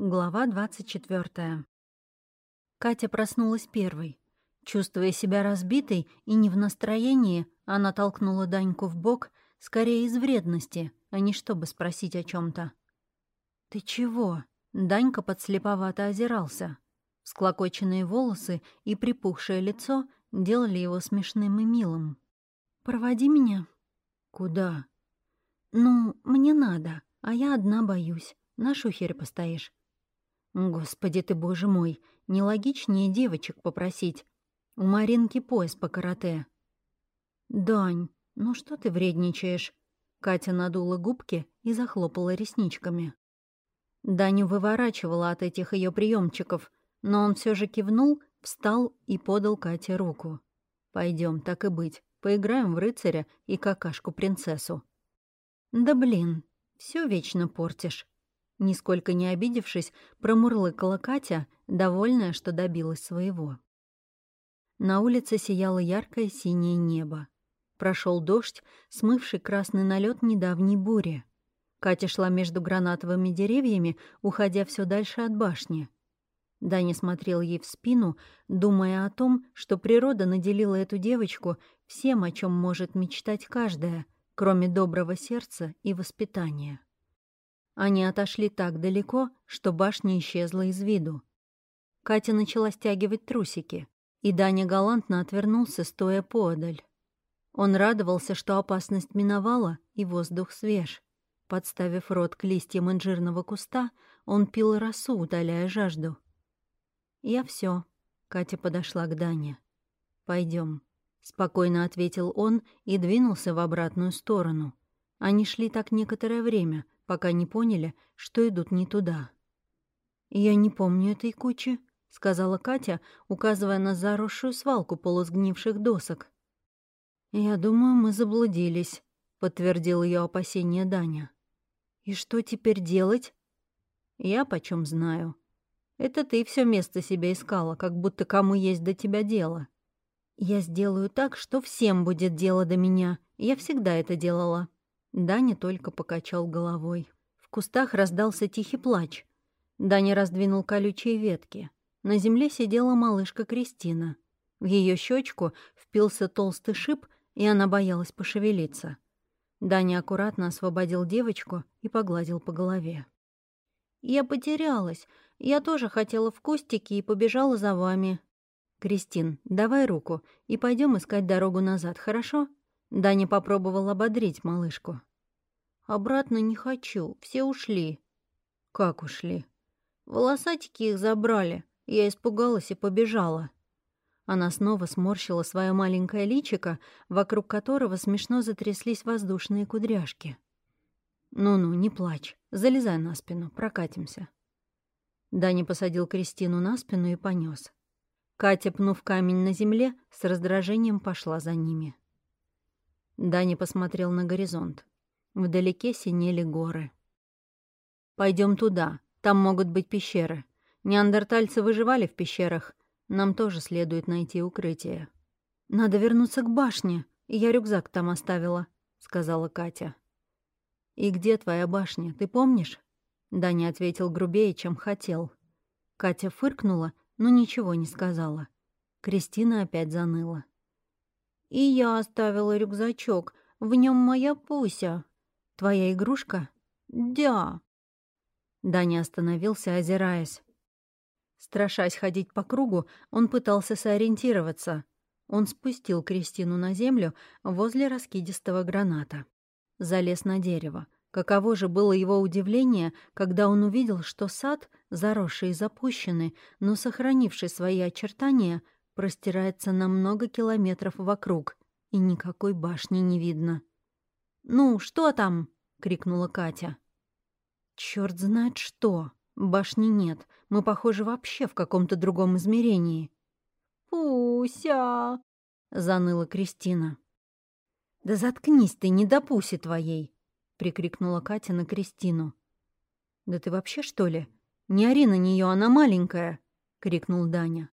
Глава 24. Катя проснулась первой. Чувствуя себя разбитой и не в настроении, она толкнула Даньку в бок, скорее из вредности, а не чтобы спросить о чем то «Ты чего?» Данька подслеповато озирался. Склокоченные волосы и припухшее лицо делали его смешным и милым. «Проводи меня». «Куда?» «Ну, мне надо, а я одна боюсь. На шухере постоишь». Господи ты, боже мой, нелогичнее девочек попросить. У Маринки пояс по карате. Дань, ну что ты вредничаешь? Катя надула губки и захлопала ресничками. Даню выворачивала от этих ее приемчиков, но он все же кивнул, встал и подал Кате руку. Пойдем, так и быть, поиграем в рыцаря и какашку-принцессу. Да блин, все вечно портишь. Нисколько не обидевшись, промурлыкала Катя, довольная, что добилась своего. На улице сияло яркое синее небо. Прошел дождь, смывший красный налет недавней бури. Катя шла между гранатовыми деревьями, уходя все дальше от башни. Даня смотрел ей в спину, думая о том, что природа наделила эту девочку всем, о чем может мечтать каждая, кроме доброго сердца и воспитания. Они отошли так далеко, что башня исчезла из виду. Катя начала стягивать трусики, и Даня галантно отвернулся, стоя поодаль. Он радовался, что опасность миновала, и воздух свеж. Подставив рот к листьям инжирного куста, он пил росу, утоляя жажду. «Я все. Катя подошла к Дане. Пойдем, спокойно ответил он и двинулся в обратную сторону. Они шли так некоторое время — пока не поняли, что идут не туда. «Я не помню этой кучи», — сказала Катя, указывая на заросшую свалку полусгнивших досок. «Я думаю, мы заблудились», — подтвердил ее опасение Даня. «И что теперь делать?» «Я почем знаю. Это ты все место себе искала, как будто кому есть до тебя дело. Я сделаю так, что всем будет дело до меня. Я всегда это делала». Даня только покачал головой. В кустах раздался тихий плач. Даня раздвинул колючие ветки. На земле сидела малышка Кристина. В ее щечку впился толстый шип, и она боялась пошевелиться. Даня аккуратно освободил девочку и погладил по голове. «Я потерялась. Я тоже хотела в кустики и побежала за вами». «Кристин, давай руку и пойдем искать дорогу назад, хорошо?» Даня попробовал ободрить малышку. «Обратно не хочу, все ушли». «Как ушли?» «Волосатики их забрали. Я испугалась и побежала». Она снова сморщила свое маленькое личико, вокруг которого смешно затряслись воздушные кудряшки. «Ну-ну, не плачь. Залезай на спину, прокатимся». Даня посадил Кристину на спину и понес. Катя, пнув камень на земле, с раздражением пошла за ними. Дани посмотрел на горизонт. Вдалеке синели горы. Пойдем туда, там могут быть пещеры. Неандертальцы выживали в пещерах. Нам тоже следует найти укрытие. Надо вернуться к башне, я рюкзак там оставила», — сказала Катя. «И где твоя башня, ты помнишь?» Даня ответил грубее, чем хотел. Катя фыркнула, но ничего не сказала. Кристина опять заныла. И я оставила рюкзачок. В нем моя Пуся. Твоя игрушка? Да. Даня остановился, озираясь. Страшась ходить по кругу, он пытался сориентироваться. Он спустил Кристину на землю возле раскидистого граната. Залез на дерево. Каково же было его удивление, когда он увидел, что сад, заросший и запущенный, но сохранивший свои очертания, простирается на много километров вокруг, и никакой башни не видно. «Ну, что там?» — крикнула Катя. Черт знает что. Башни нет. Мы, похоже, вообще в каком-то другом измерении». «Пуся!» — заныла Кристина. «Да заткнись ты, не до Пуси твоей!» — прикрикнула Катя на Кристину. «Да ты вообще, что ли? Не ори на нее, она маленькая!» — крикнул Даня.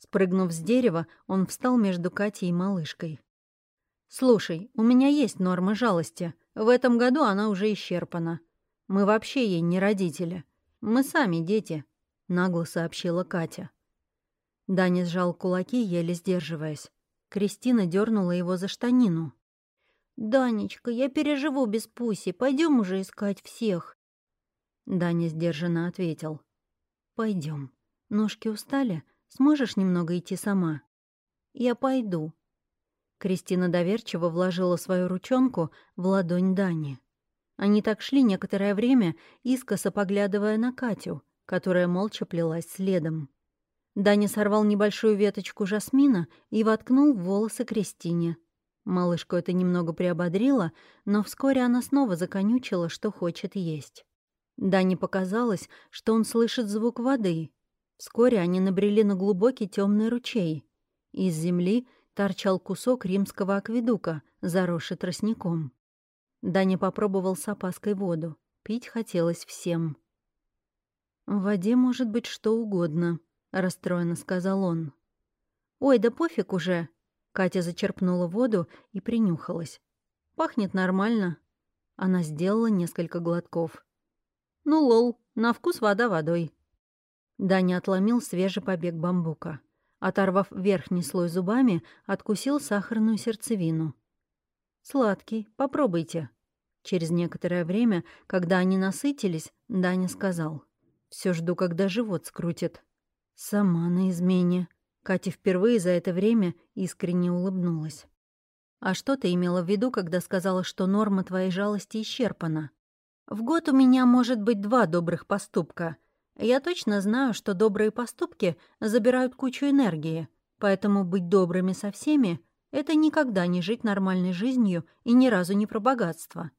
Спрыгнув с дерева, он встал между Катей и малышкой. «Слушай, у меня есть норма жалости. В этом году она уже исчерпана. Мы вообще ей не родители. Мы сами дети», — нагло сообщила Катя. Даня сжал кулаки, еле сдерживаясь. Кристина дернула его за штанину. «Данечка, я переживу без Пуси. Пойдем уже искать всех». Даня сдержанно ответил. Пойдем. Ножки устали? Сможешь немного идти сама?» «Я пойду». Кристина доверчиво вложила свою ручонку в ладонь Дани. Они так шли некоторое время, искоса поглядывая на Катю, которая молча плелась следом. Даня сорвал небольшую веточку жасмина и воткнул в волосы Кристине. Малышку это немного приободрило, но вскоре она снова законючила, что хочет есть. Дане показалось, что он слышит звук воды. Вскоре они набрели на глубокий темный ручей. Из земли торчал кусок римского акведука, заросший тростником. Даня попробовал с опаской воду. Пить хотелось всем. «В воде может быть что угодно», — расстроенно сказал он. «Ой, да пофиг уже!» Катя зачерпнула воду и принюхалась. «Пахнет нормально». Она сделала несколько глотков. «Ну, лол, на вкус вода водой». Даня отломил свежий побег бамбука. Оторвав верхний слой зубами, откусил сахарную сердцевину. «Сладкий, попробуйте». Через некоторое время, когда они насытились, Даня сказал. Все жду, когда живот скрутит». «Сама на измене». Катя впервые за это время искренне улыбнулась. «А что ты имела в виду, когда сказала, что норма твоей жалости исчерпана?» «В год у меня может быть два добрых поступка. Я точно знаю, что добрые поступки забирают кучу энергии, поэтому быть добрыми со всеми — это никогда не жить нормальной жизнью и ни разу не про богатство.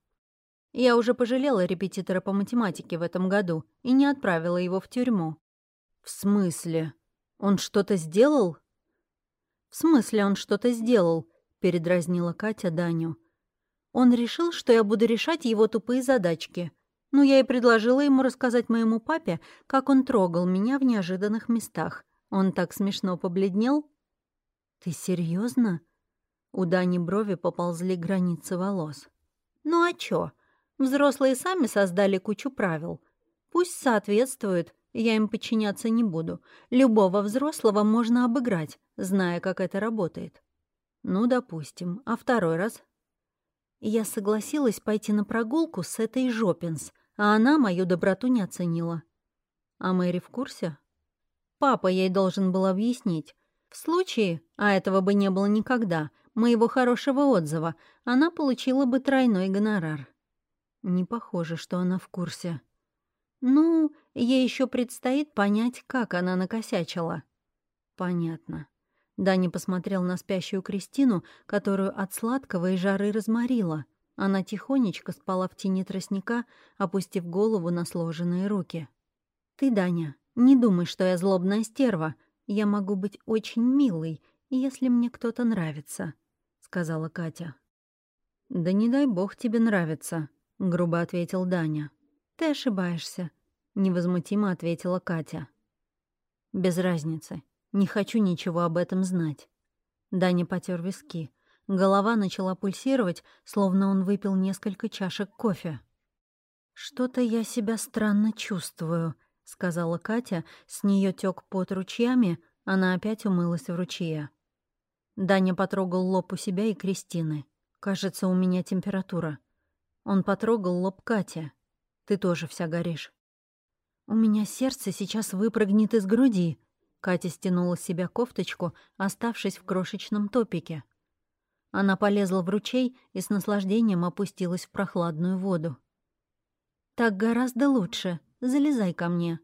Я уже пожалела репетитора по математике в этом году и не отправила его в тюрьму. «В смысле? Он что-то сделал?» «В смысле он что-то сделал?» — передразнила Катя Даню. «Он решил, что я буду решать его тупые задачки. Ну, я и предложила ему рассказать моему папе, как он трогал меня в неожиданных местах. Он так смешно побледнел». «Ты серьезно? У Дани брови поползли границы волос. «Ну а чё? Взрослые сами создали кучу правил. Пусть соответствуют, я им подчиняться не буду. Любого взрослого можно обыграть, зная, как это работает. Ну, допустим. А второй раз? Я согласилась пойти на прогулку с этой Жопинс, а она мою доброту не оценила. А Мэри в курсе? Папа ей должен был объяснить. В случае, а этого бы не было никогда, моего хорошего отзыва, она получила бы тройной гонорар. Не похоже, что она в курсе. Ну, ей еще предстоит понять, как она накосячила. Понятно. Дани посмотрел на спящую Кристину, которую от сладкого и жары разморила. Она тихонечко спала в тени тростника, опустив голову на сложенные руки. «Ты, Даня, не думай, что я злобная стерва. Я могу быть очень милой, если мне кто-то нравится», — сказала Катя. «Да не дай бог тебе нравится», — грубо ответил Даня. «Ты ошибаешься», — невозмутимо ответила Катя. «Без разницы. Не хочу ничего об этом знать». Даня потер виски. Голова начала пульсировать, словно он выпил несколько чашек кофе. «Что-то я себя странно чувствую», — сказала Катя. С нее тек под ручьями, она опять умылась в ручье. Даня потрогал лоб у себя и Кристины. «Кажется, у меня температура». Он потрогал лоб Кати. «Ты тоже вся горишь». «У меня сердце сейчас выпрыгнет из груди», Катя стянула с себя кофточку, оставшись в крошечном топике. Она полезла в ручей и с наслаждением опустилась в прохладную воду. «Так гораздо лучше. Залезай ко мне».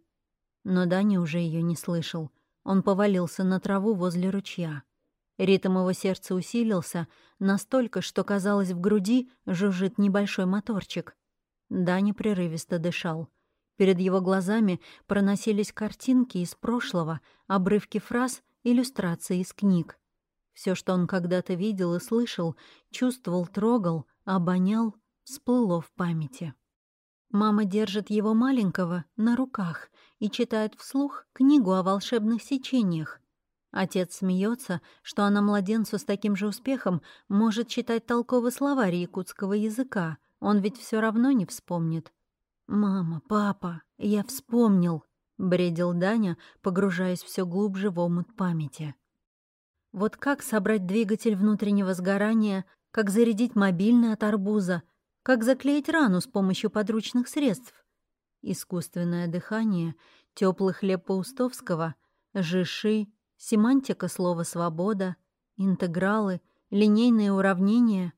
Но Даня уже ее не слышал. Он повалился на траву возле ручья. Ритм его сердца усилился настолько, что, казалось, в груди жужжит небольшой моторчик. Даня прерывисто дышал. Перед его глазами проносились картинки из прошлого, обрывки фраз, иллюстрации из книг. Все, что он когда-то видел и слышал, чувствовал, трогал, обонял, всплыло в памяти. Мама держит его маленького на руках и читает вслух книгу о волшебных сечениях. Отец смеется, что она младенцу с таким же успехом может читать толковый словарь якутского языка, он ведь все равно не вспомнит. «Мама, папа, я вспомнил», — бредил Даня, погружаясь все глубже в омут памяти. Вот как собрать двигатель внутреннего сгорания, как зарядить мобильный от арбуза, как заклеить рану с помощью подручных средств. Искусственное дыхание, теплый хлеб Паустовского, жиши, семантика слова «свобода», интегралы, линейные уравнения.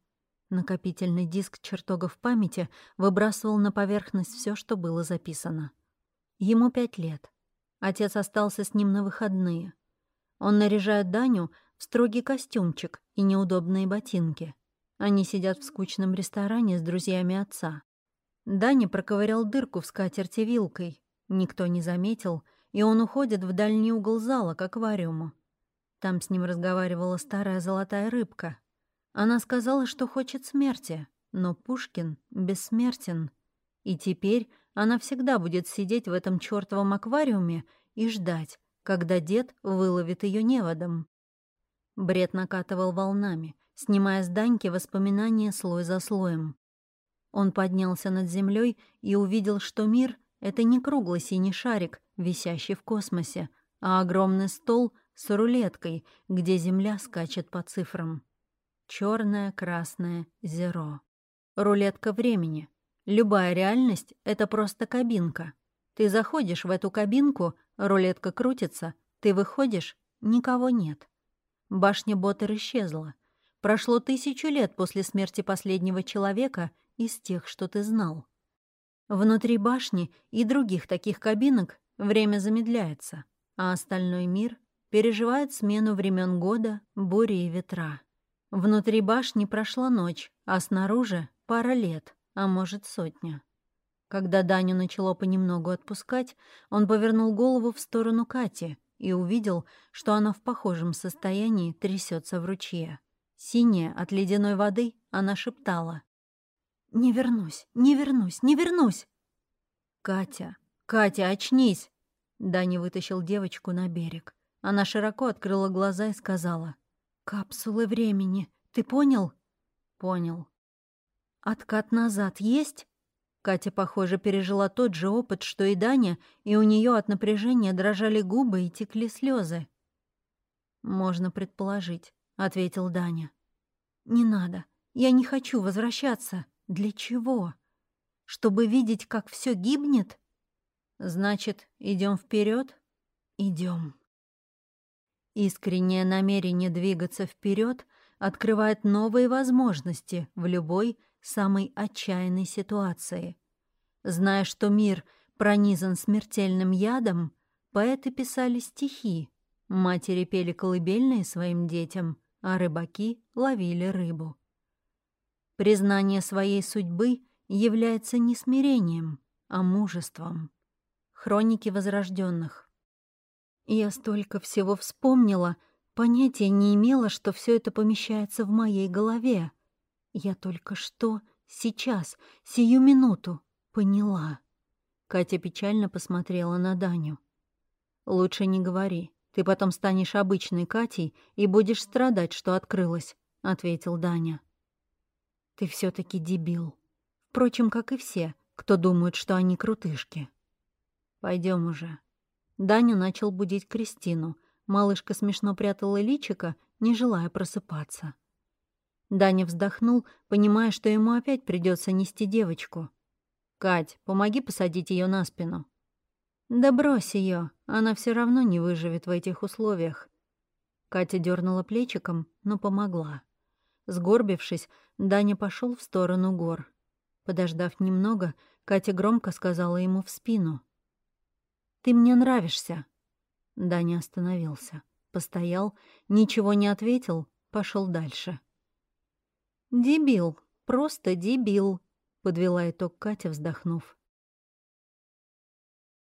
Накопительный диск чертогов памяти выбрасывал на поверхность все, что было записано. Ему пять лет. Отец остался с ним на выходные. Он наряжает Даню в строгий костюмчик и неудобные ботинки. Они сидят в скучном ресторане с друзьями отца. Даня проковырял дырку в скатерти вилкой. Никто не заметил, и он уходит в дальний угол зала к аквариуму. Там с ним разговаривала старая золотая рыбка. Она сказала, что хочет смерти, но Пушкин бессмертен. И теперь она всегда будет сидеть в этом чёртовом аквариуме и ждать, когда дед выловит ее неводом. Бред накатывал волнами, снимая с Даньки воспоминания слой за слоем. Он поднялся над землей и увидел, что мир — это не круглый синий шарик, висящий в космосе, а огромный стол с рулеткой, где Земля скачет по цифрам. Черное, красное, зеро. Рулетка времени. Любая реальность — это просто кабинка. Ты заходишь в эту кабинку, рулетка крутится, ты выходишь — никого нет. Башня Боттер исчезла. Прошло тысячу лет после смерти последнего человека из тех, что ты знал. Внутри башни и других таких кабинок время замедляется, а остальной мир переживает смену времен года, бури и ветра. Внутри башни прошла ночь, а снаружи — пара лет, а может, сотня. Когда Даню начало понемногу отпускать, он повернул голову в сторону Кати и увидел, что она в похожем состоянии трясется в ручье. Синяя от ледяной воды, она шептала. «Не вернусь, не вернусь, не вернусь!» «Катя, Катя, очнись!» Даня вытащил девочку на берег. Она широко открыла глаза и сказала. «Капсулы времени. Ты понял?» «Понял». «Откат назад есть?» Катя, похоже, пережила тот же опыт, что и Даня, и у нее от напряжения дрожали губы и текли слезы. «Можно предположить», — ответил Даня. «Не надо. Я не хочу возвращаться. Для чего? Чтобы видеть, как все гибнет? Значит, идем вперед? Идем. Искреннее намерение двигаться вперед открывает новые возможности в любой самой отчаянной ситуации. Зная, что мир пронизан смертельным ядом, поэты писали стихи, матери пели колыбельные своим детям, а рыбаки ловили рыбу. Признание своей судьбы является не смирением, а мужеством. Хроники возрожденных. Я столько всего вспомнила, понятия не имела, что все это помещается в моей голове. Я только что, сейчас, сию минуту, поняла. Катя печально посмотрела на Даню. «Лучше не говори. Ты потом станешь обычной Катей и будешь страдать, что открылась», — ответил Даня. «Ты все таки дебил. Впрочем, как и все, кто думают, что они крутышки. Пойдем уже». Даня начал будить Кристину. Малышка смешно прятала личико, не желая просыпаться. Даня вздохнул, понимая, что ему опять придется нести девочку. «Кать, помоги посадить ее на спину». «Да брось ее, она все равно не выживет в этих условиях». Катя дернула плечиком, но помогла. Сгорбившись, Даня пошел в сторону гор. Подождав немного, Катя громко сказала ему в спину. Ты мне нравишься». Даня остановился, постоял, ничего не ответил, пошел дальше. «Дебил, просто дебил», — подвела итог Катя, вздохнув.